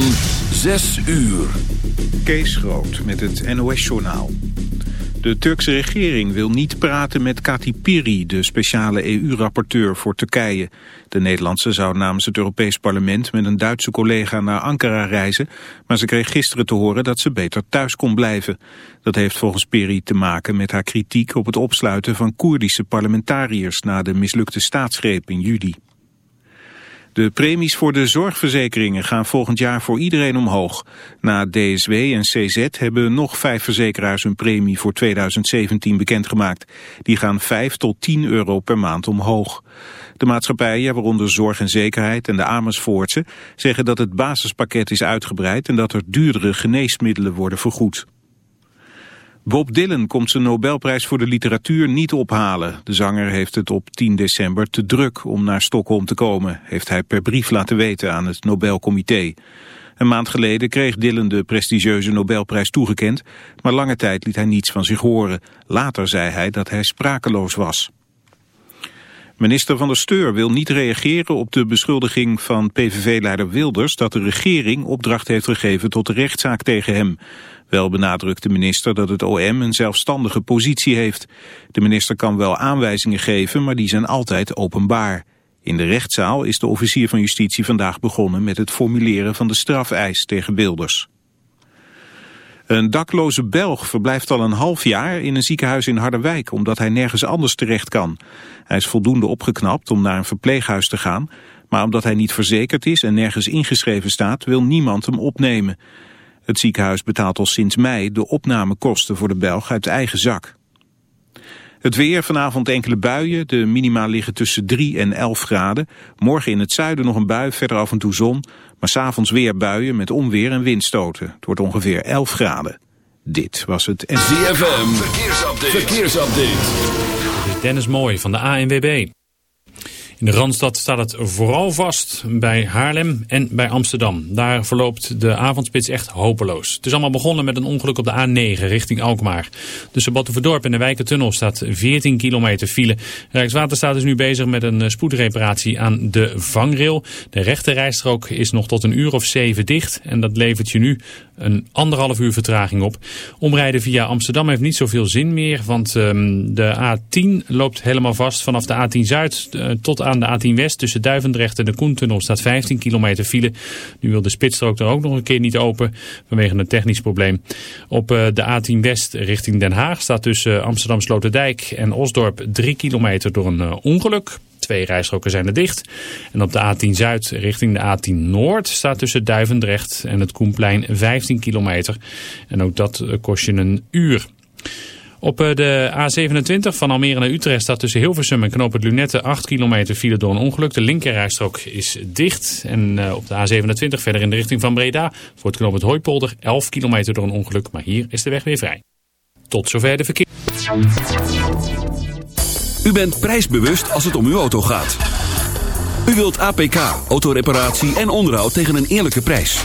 van 6 uur. Kees Groot met het NOS-journaal. De Turkse regering wil niet praten met Kati Piri, de speciale EU-rapporteur voor Turkije. De Nederlandse zou namens het Europees Parlement met een Duitse collega naar Ankara reizen, maar ze kreeg gisteren te horen dat ze beter thuis kon blijven. Dat heeft volgens Piri te maken met haar kritiek op het opsluiten van Koerdische parlementariërs na de mislukte staatsgreep in juli. De premies voor de zorgverzekeringen gaan volgend jaar voor iedereen omhoog. Na DSW en CZ hebben nog vijf verzekeraars hun premie voor 2017 bekendgemaakt. Die gaan 5 tot 10 euro per maand omhoog. De maatschappijen, waaronder Zorg en Zekerheid en de Amersfoortse, zeggen dat het basispakket is uitgebreid en dat er duurdere geneesmiddelen worden vergoed. Bob Dylan komt zijn Nobelprijs voor de literatuur niet ophalen. De zanger heeft het op 10 december te druk om naar Stockholm te komen, heeft hij per brief laten weten aan het Nobelcomité. Een maand geleden kreeg Dylan de prestigieuze Nobelprijs toegekend, maar lange tijd liet hij niets van zich horen. Later zei hij dat hij sprakeloos was. Minister van der Steur wil niet reageren op de beschuldiging van PVV-leider Wilders dat de regering opdracht heeft gegeven tot de rechtszaak tegen hem. Wel benadrukt de minister dat het OM een zelfstandige positie heeft. De minister kan wel aanwijzingen geven, maar die zijn altijd openbaar. In de rechtszaal is de officier van justitie vandaag begonnen met het formuleren van de strafeis tegen Wilders. Een dakloze Belg verblijft al een half jaar in een ziekenhuis in Harderwijk omdat hij nergens anders terecht kan. Hij is voldoende opgeknapt om naar een verpleeghuis te gaan, maar omdat hij niet verzekerd is en nergens ingeschreven staat wil niemand hem opnemen. Het ziekenhuis betaalt al sinds mei de opnamekosten voor de Belg uit eigen zak. Het weer, vanavond enkele buien. De minima liggen tussen 3 en 11 graden. Morgen in het zuiden nog een bui, verder af en toe zon. Maar s'avonds weer buien met onweer en windstoten. Het wordt ongeveer 11 graden. Dit was het... ZFM, verkeersupdate. verkeersupdate. Dit is Dennis Mooi van de ANWB. In de Randstad staat het vooral vast bij Haarlem en bij Amsterdam. Daar verloopt de avondspits echt hopeloos. Het is allemaal begonnen met een ongeluk op de A9 richting Alkmaar. Tussen Battenverdorp en de Wijkentunnel staat 14 kilometer file. Rijkswaterstaat is nu bezig met een spoedreparatie aan de vangrail. De rechte rijstrook is nog tot een uur of zeven dicht. En dat levert je nu een anderhalf uur vertraging op. Omrijden via Amsterdam heeft niet zoveel zin meer. Want um, de A10 loopt helemaal vast vanaf de A10 Zuid uh, tot aan de A10 West. Tussen Duivendrecht en de Koentunnel staat 15 kilometer file. Nu wil de spitsstrook er ook nog een keer niet open vanwege een technisch probleem. Op uh, de A10 West richting Den Haag staat tussen Amsterdam Sloterdijk en Osdorp 3 kilometer door een uh, ongeluk. Twee rijstroken zijn er dicht. En op de A10 Zuid richting de A10 Noord staat tussen Duivendrecht en het Koenplein 15 kilometer. En ook dat kost je een uur. Op de A27 van Almere naar Utrecht staat tussen Hilversum en Knoop het Lunette 8 kilometer file door een ongeluk. De linkerrijstrook is dicht. En op de A27 verder in de richting van Breda voor het Knoop het Hooipolder 11 kilometer door een ongeluk. Maar hier is de weg weer vrij. Tot zover de verkeer. U bent prijsbewust als het om uw auto gaat. U wilt APK, autoreparatie en onderhoud tegen een eerlijke prijs.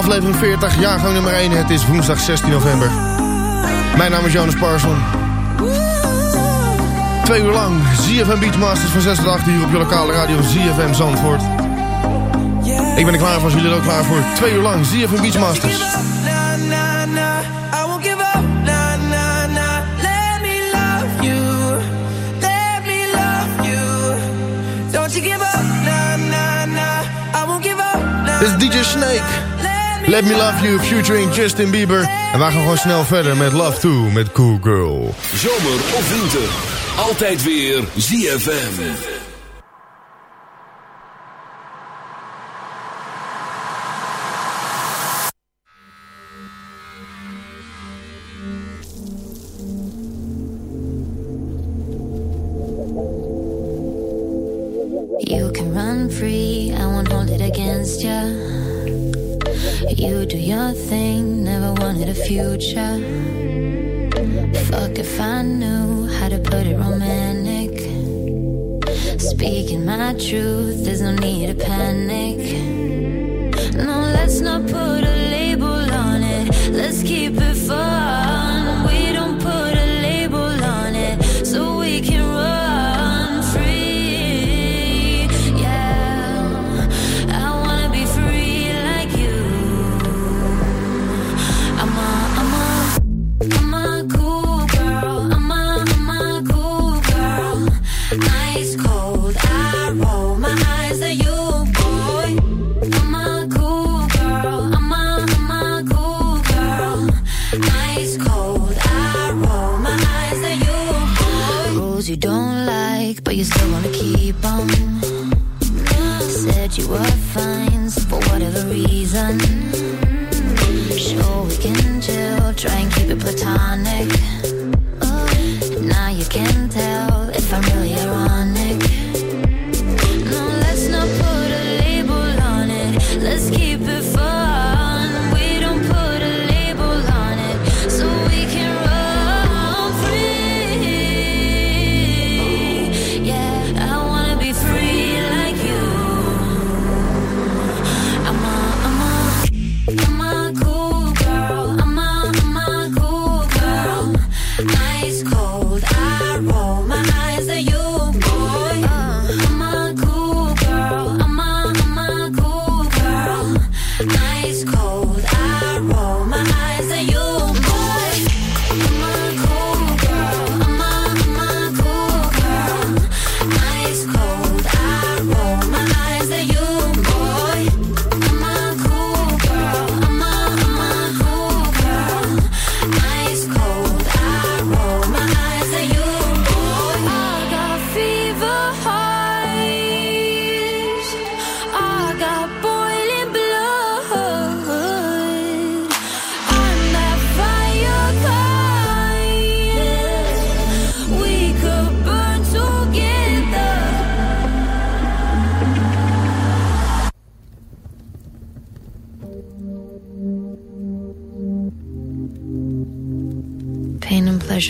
Aflevering 40, jaargang nummer 1. Het is woensdag 16 november. Mijn naam is Jonas Parson. Twee uur lang ZFM Beachmasters van 6 tot 8 uur op je lokale radio ZFM Zandvoort. Ik ben er klaar voor, als jullie er ook klaar voor. Twee uur lang ZFM Beachmasters. This is DJ Snake. Let Me Love You, featuring Justin Bieber. En we gaan gewoon snel verder met Love Too met Cool Girl. Zomer of winter, altijd weer ZFM.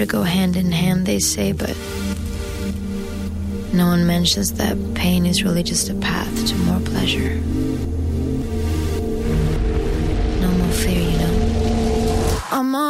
should go hand in hand, they say, but no one mentions that pain is really just a path to more pleasure. No more fear, you know. I'm on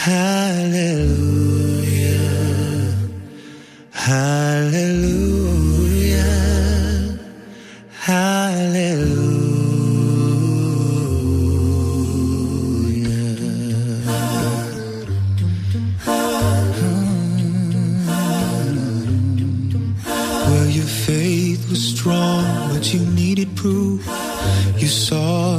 Hallelujah, hallelujah, hallelujah. Well, your faith was strong, but you needed proof. You saw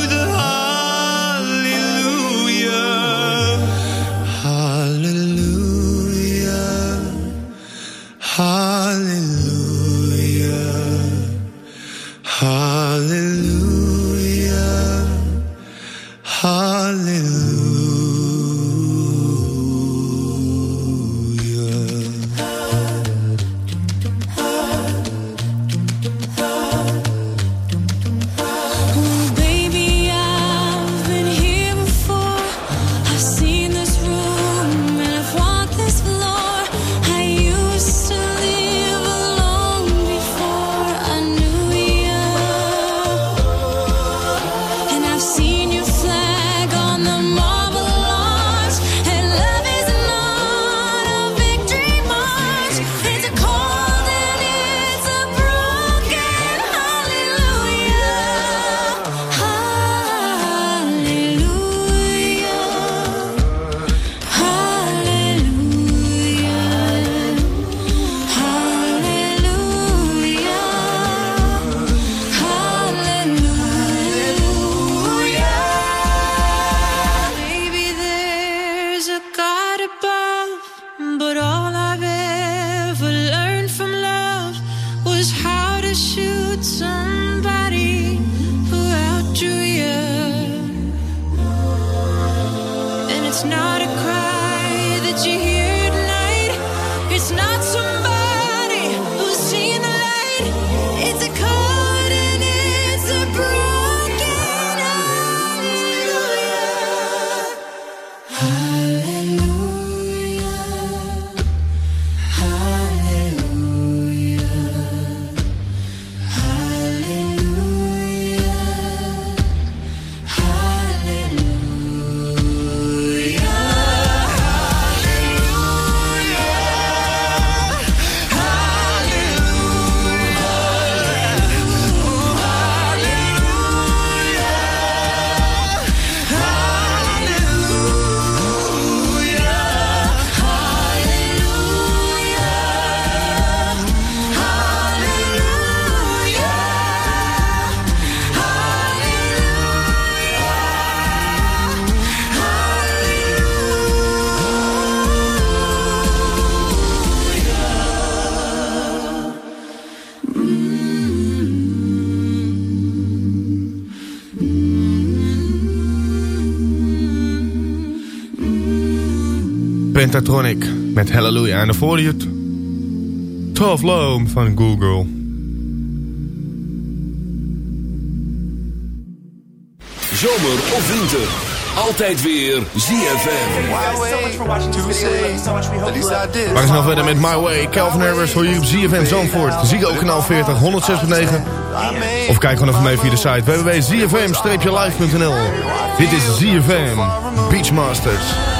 Pentatronic met Hallelujah. En daarvoor je het Tough Loam van Google. Zomer of winter. Altijd weer ZFM. We gaan snel verder met My Way. Calvin Harris voor hier op ZFM Zandvoort. Ziggo kanaal 40, 106.9. Of kijk gewoon even mee via de site www.zfm-live.nl Dit is ZFM Beachmasters.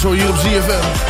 zo hier op ZFM.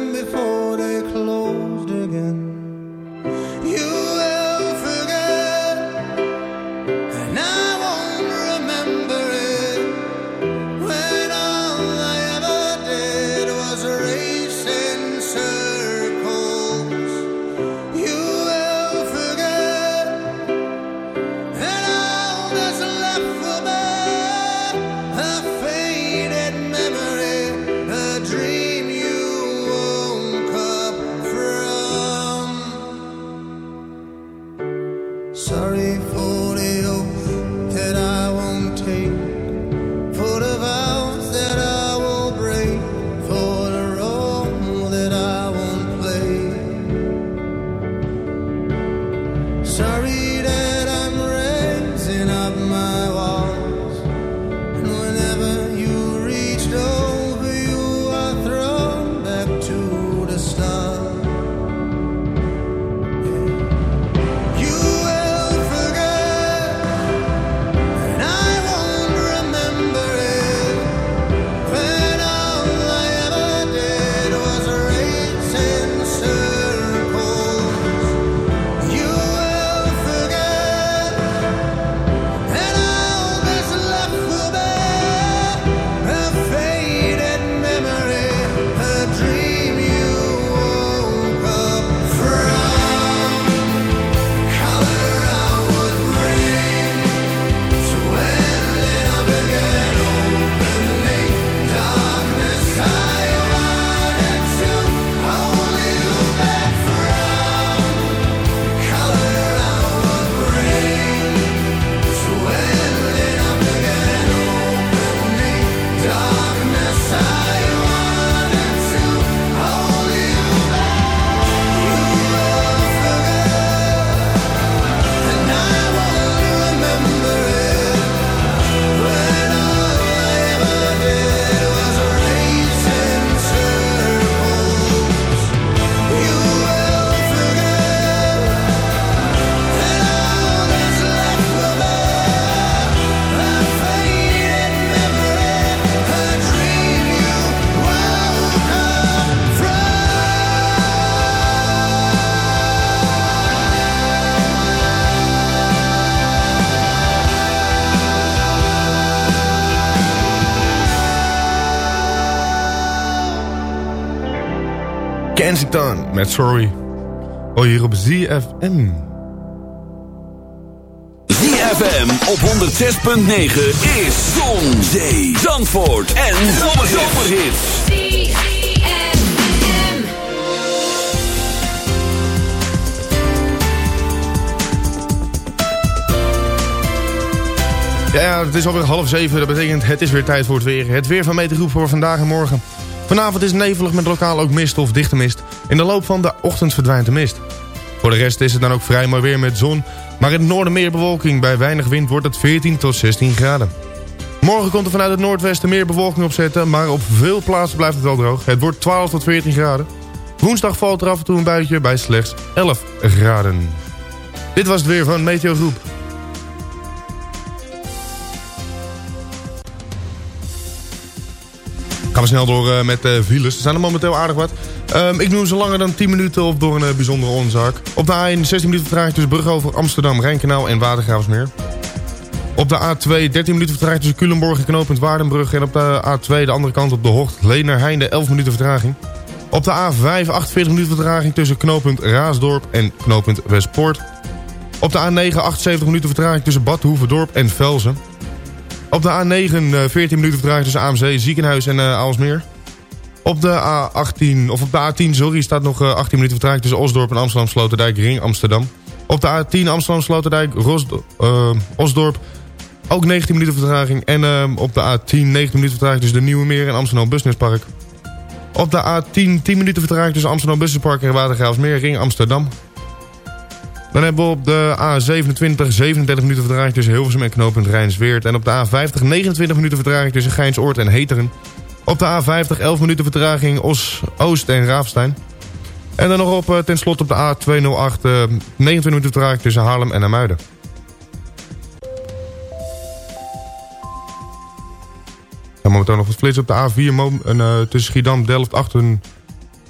Kensington met Sorry. Oh, hier op ZFM. ZFM op 106.9 is Zon, Zee, Zandvoort en Zomerhits. Ja, ja, het is alweer half zeven. Dat betekent het is weer tijd voor het weer. Het weer van Metergroep voor vandaag en morgen. Vanavond is nevelig met lokaal ook mist of dichte mist. In de loop van de ochtend verdwijnt de mist. Voor de rest is het dan ook vrij mooi weer met zon. Maar in het noorden meer bewolking. Bij weinig wind wordt het 14 tot 16 graden. Morgen komt er vanuit het noordwesten meer bewolking opzetten. Maar op veel plaatsen blijft het wel droog. Het wordt 12 tot 14 graden. Woensdag valt er af en toe een buitje bij slechts 11 graden. Dit was het weer van Meteo Gaan we snel door eh, met de files. Er zijn er momenteel aardig wat. Ehm, ik noem ze langer dan 10 minuten of door een eh, bijzondere oorzaak. Op de A1 16 minuten vertraging tussen Brugge over Amsterdam, Rijnkanaal en Watergraafsmeer. Op de A2 13 minuten vertraging tussen Culemborg en knooppunt Waardenbrug. En op de A2 de andere kant op de Hocht, Leener Heinde 11 minuten vertraging. Op de A5 48 minuten vertraging tussen knooppunt Raasdorp en knooppunt Westpoort. Op de A9 78 minuten vertraging tussen Bad Hoeverdorp en Velzen. Op de A9 eh, 14 minuten vertraging tussen AMC, Ziekenhuis en eh Aalsmeer. Op de A18, of op de A10, sorry, staat nog eh, 18 minuten vertraging tussen Osdorp en Amsterdam Sloterdijk, Ring Amsterdam. Op de A10 Amsterdam Sloterdijk, eh, Osdorp, ook 19 minuten vertraging. En eh, op de A10 19 minuten vertraging tussen de Nieuwe Meer en Amsterdam Busnespark. Op de A10 10 minuten vertraging tussen Amsterdam Busnespark en Watergraafsmeer, Ring Amsterdam. Dan hebben we op de A27 37 minuten vertraging tussen Hilversum en knooppunt Rijnsweert. En op de A50 29 minuten vertraging tussen Geinsoord en Heteren. Op de A50 11 minuten vertraging Os, Oost en Raafstein. En dan nog op eh, ten slotte op de A208 eh, 29 minuten vertraging tussen Haarlem en Amuiden. En momenteel nog wat flits op de A4 mo- en, eh, tussen Schiedam, Delft 58.0 en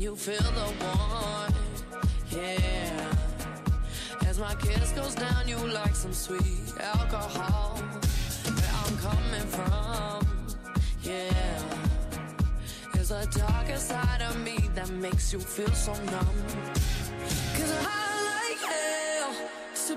You feel the warmth? Yeah. As my kiss goes down, you like some sweet alcohol. Where I'm coming from, yeah. There's a darker side of me that makes you feel so numb. Cause I like hell to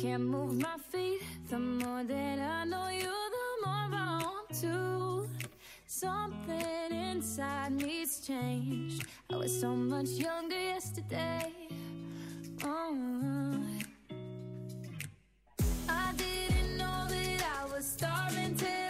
can't move my feet. The more that I know you, the more I want to. Something inside me's changed. I was so much younger yesterday. Oh. I didn't know that I was starving till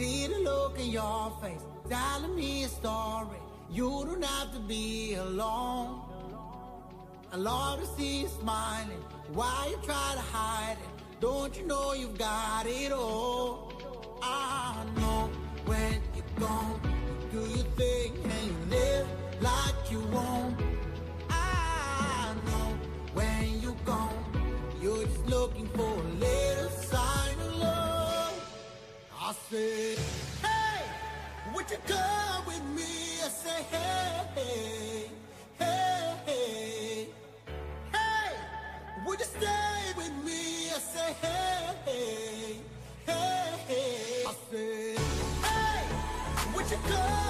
see the look in your face, telling me a story. You don't have to be alone. I love to see you smiling. Why you try to hide it? Don't you know you've got it all? to go with me. I say, hey, hey, hey, hey. Would you stay with me? I say, hey, hey, hey. I say, hey, would you go?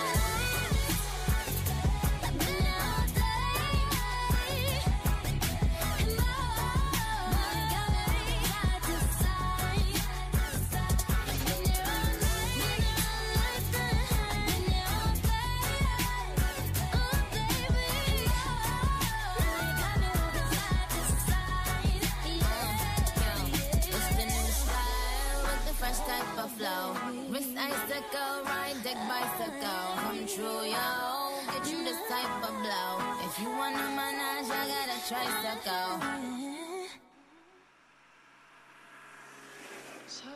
Wrist icicle, ride deck bicycle. Come true, yo. Get you this type of blow. If you wanna manage, I got a tricycle. So,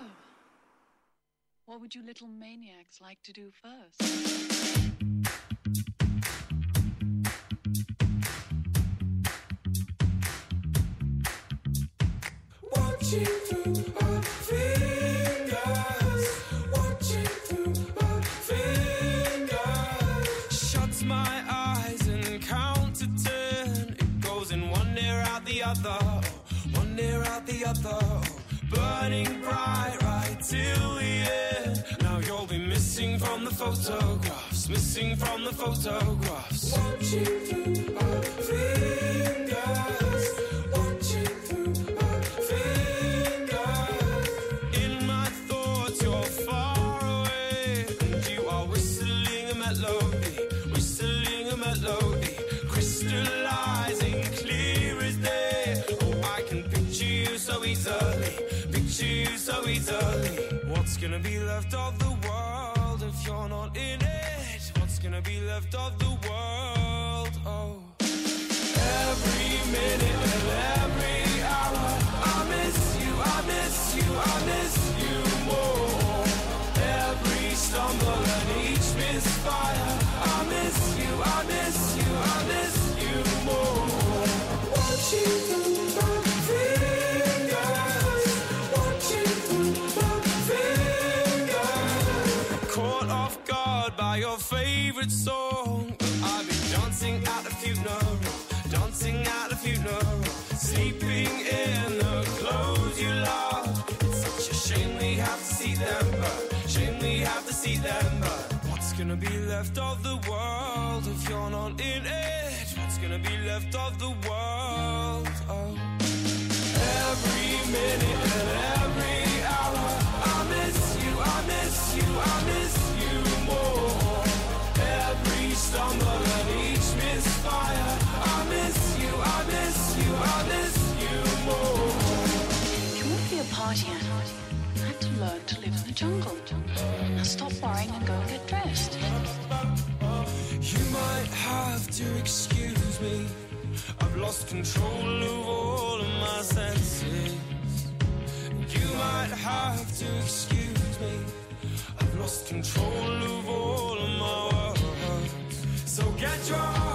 what would you little maniacs like to do first? Watching through out the other, one ear out the other. Burning bright right till the end. Now you'll be missing from the photographs, missing from the photographs. Watching through our fingers, easily. What's gonna be left of the world if you're not in it? What's gonna be left of the world? Oh, every minute and every hour, I miss you, I miss you, I miss you more. Every stumble and each misfire, I miss you, I miss you, I miss you more. Won't you? favorite song. I've been dancing at a funeral, dancing at a funeral, sleeping in the clothes you love. It's such a shame we have to see them but shame we have to see them But What's gonna be left of the world if you're not in it? What's gonna be left of the world? Oh. Every minute and every have to excuse me. I've lost control of all my senses. You might have to excuse me. I've lost control of all my words. So get drunk,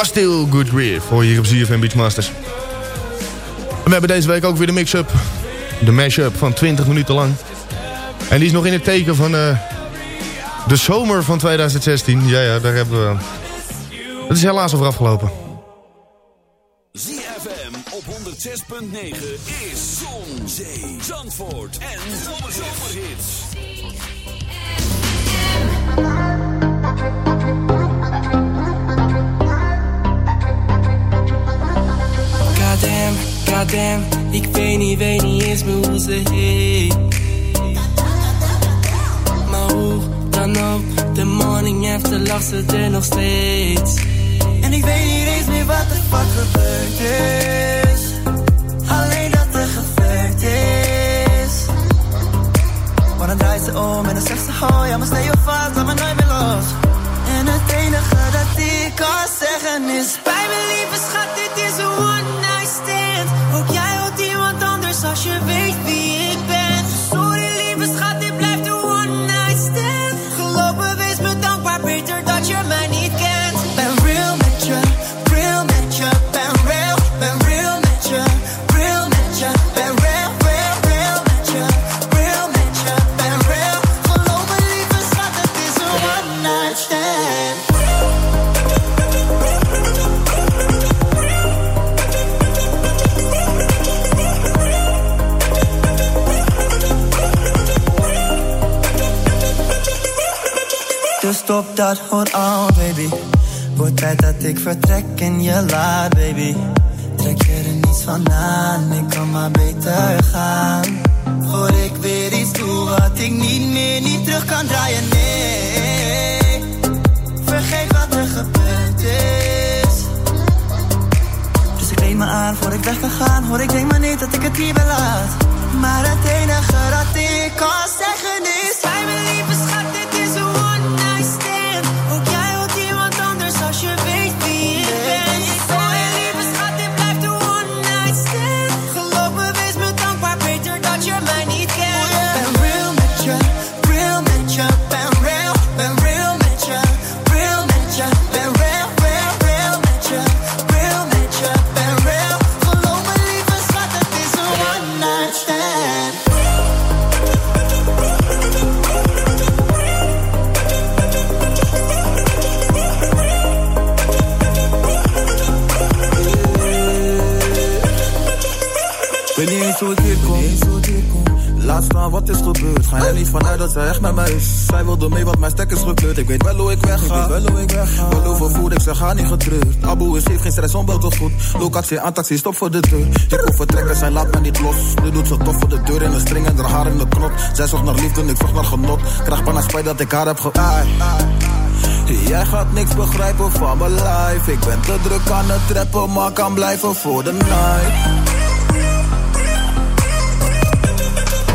Bastille Good Grief voor hier op ZFM Beachmasters. En we hebben deze week ook weer de mix-up. De mash-up van 20 minuten lang. En die is nog in het teken van eh, de zomer van 2016. Ja, ja, daar hebben we... Het is helaas over afgelopen. ZFM op 106.9 is Zon, Zee, Zandvoort en Zomerhits. Goddamn, goddamn, ik weet niet, weet niet eens meer hoe ze heet. Maar hoe dan ook, de morning after lag ze er nog steeds. En ik weet niet eens meer wat de fuck gebeurd is. Alleen dat er gebeurd is. Maar dan draait ze om en dan zegt ze, oh ja, maar stel je laat me nooit meer los. En het enige dat ik kan zeggen is, bij me lieve schat, dit is een one. Ook jij hoort iemand anders als je weet wie dat, hoor al, baby. Wordt tijd dat ik vertrek en je laat, baby. Trek er niets van aan, ik kan maar beter gaan. Voor ik weer iets doe wat ik niet meer, niet terug kan draaien, nee. Vergeet wat er gebeurd is. Dus ik leed me aan voor ik weg kan gaan. Hoor, ik denk maar niet dat ik het hier wil laat. Maar het enige dat ik kan zeggen Weet niet hoe ik hier kom. Laat staan wat is gebeurd. Ga er niet vanuit dat zij echt met mij is. Zij wilde mee, wat mijn stek is gekleurd. Ik weet wel hoe ik wegga. Ik weet wel hoe ik wegga. Wel overvoerd, ik zeg ga niet getreurd. Abu is heeft geen stress, onbelt goed. Locatie aan taxi, stop voor de deur. Ik wil vertrekken, zij laat me niet los. Nu doet ze tof voor de deur in de string en haar haar in de knot. Zij zocht naar liefde, ik zocht naar genot. Krijg bijna spijt dat ik haar heb ge... Jij gaat niks begrijpen van mijn life. Ik ben te druk aan het trappen, maar kan blijven voor de night.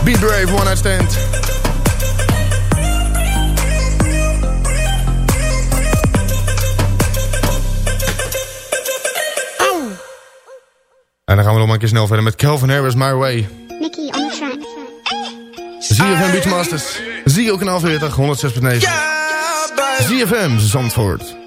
Be brave, one night stand. En dan gaan we nog maar een keer snel verder met Calvin Harris, My Way. Nicky on the track. ZFM Beachmasters. Zie je ook in 40, 106.9. ZFM Zandvoort.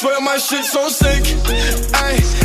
swear my shit's so sick. ayy.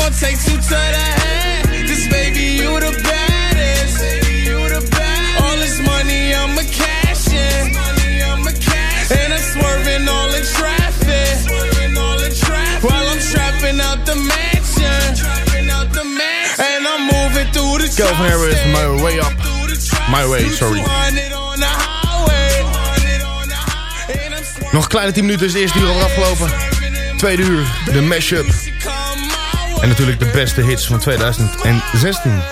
gon' take two to. This baby, you. All this money, And I'm swerving all traffic. I'm the mansion. And I'm moving through the Harris, my way up. My way, sorry. Nog een kleine 10 minuten is de eerste uur al afgelopen. Tweede uur, de mashup. En natuurlijk de beste hits van 2016.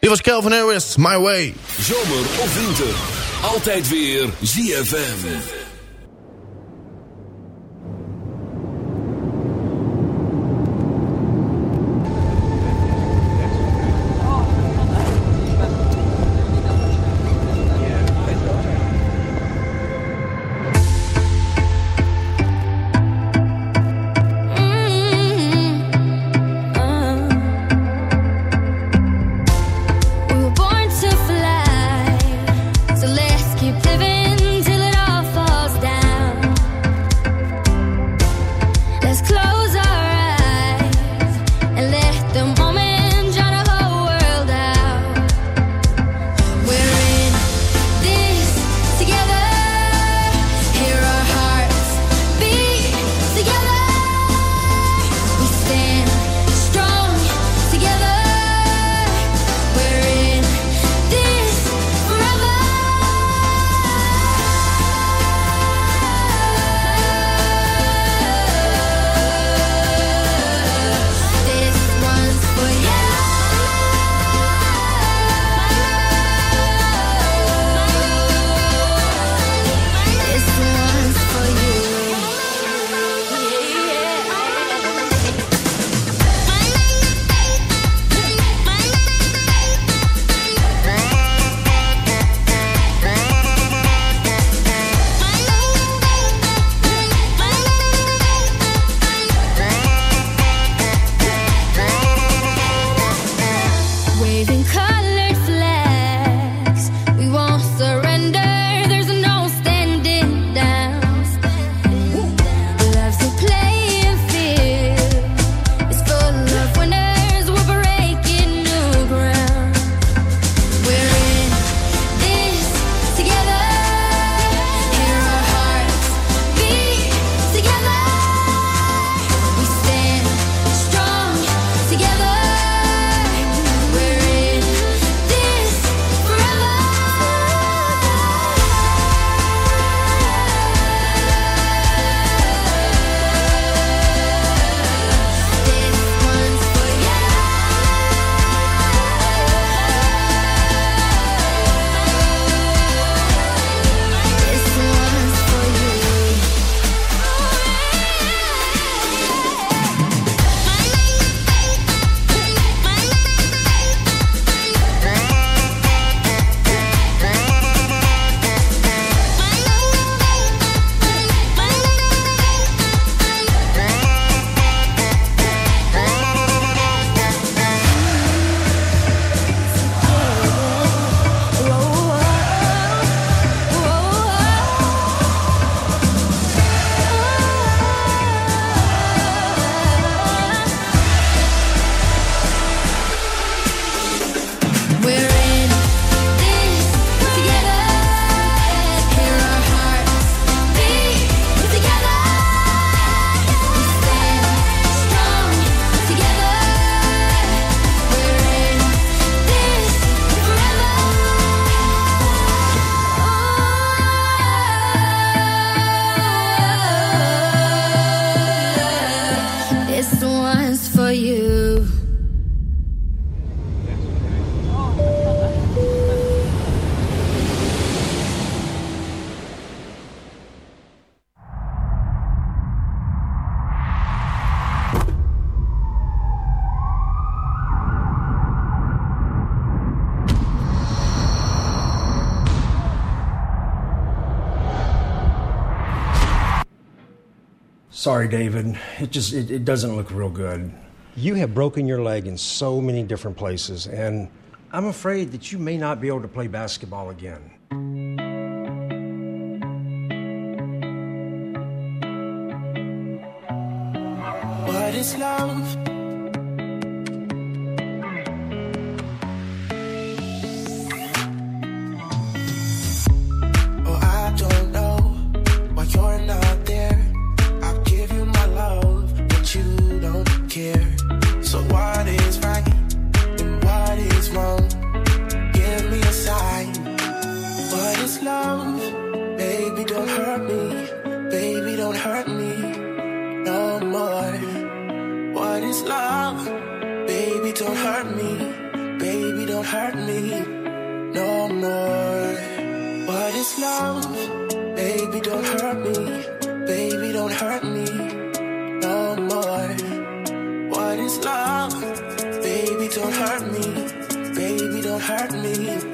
Dit was Calvin Harris, My Way. Zomer of winter, altijd weer ZFM. Sorry, David. It just it, it doesn't look real good. You have broken your leg in so many different places, and I'm afraid that you may not be able to play basketball again. What is love? Give me a sign. What is love? Baby, don't hurt me. Baby, don't hurt me no more. What is love? Baby, don't hurt me. Baby, don't hurt me no more. What is love? Baby, don't hurt me. Baby, don't hurt me no more. What is love? Baby, don't hurt me hurt me.